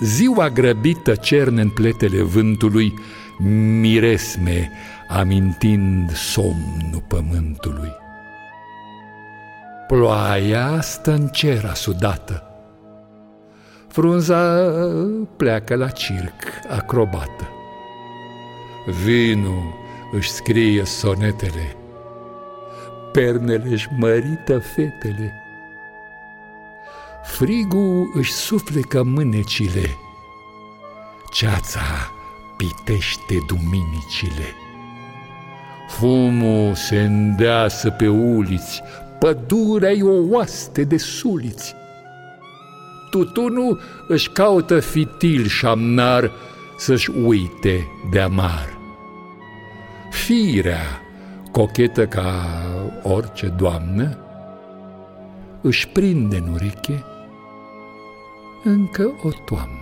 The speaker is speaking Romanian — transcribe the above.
Ziua grăbită cerne în pletele vântului, miresme amintind somnul pământului. Ploaia stă în cer asudată, frunza pleacă la circ acrobată. Vinul își scrie sonetele, pernele își mărită fetele, Frigul își suflecă mânecile, ceața pitește duminicile. Fumul se îndeasă pe uliți, pădurea e o oaste de suliți. Tutunul își caută fitil și șamnar să-și uite de amar. Firea, cochetă ca orice doamnă, își prinde în ureche încă o toamnă.